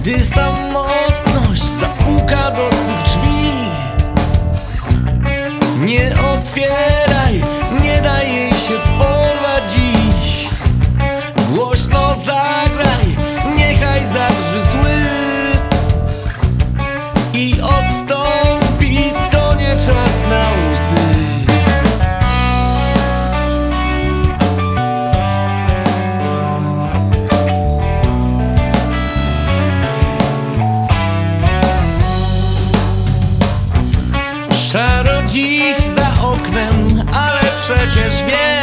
Gdy samotność zapuka do twych drzwi Nie otwiera przecież wiesz,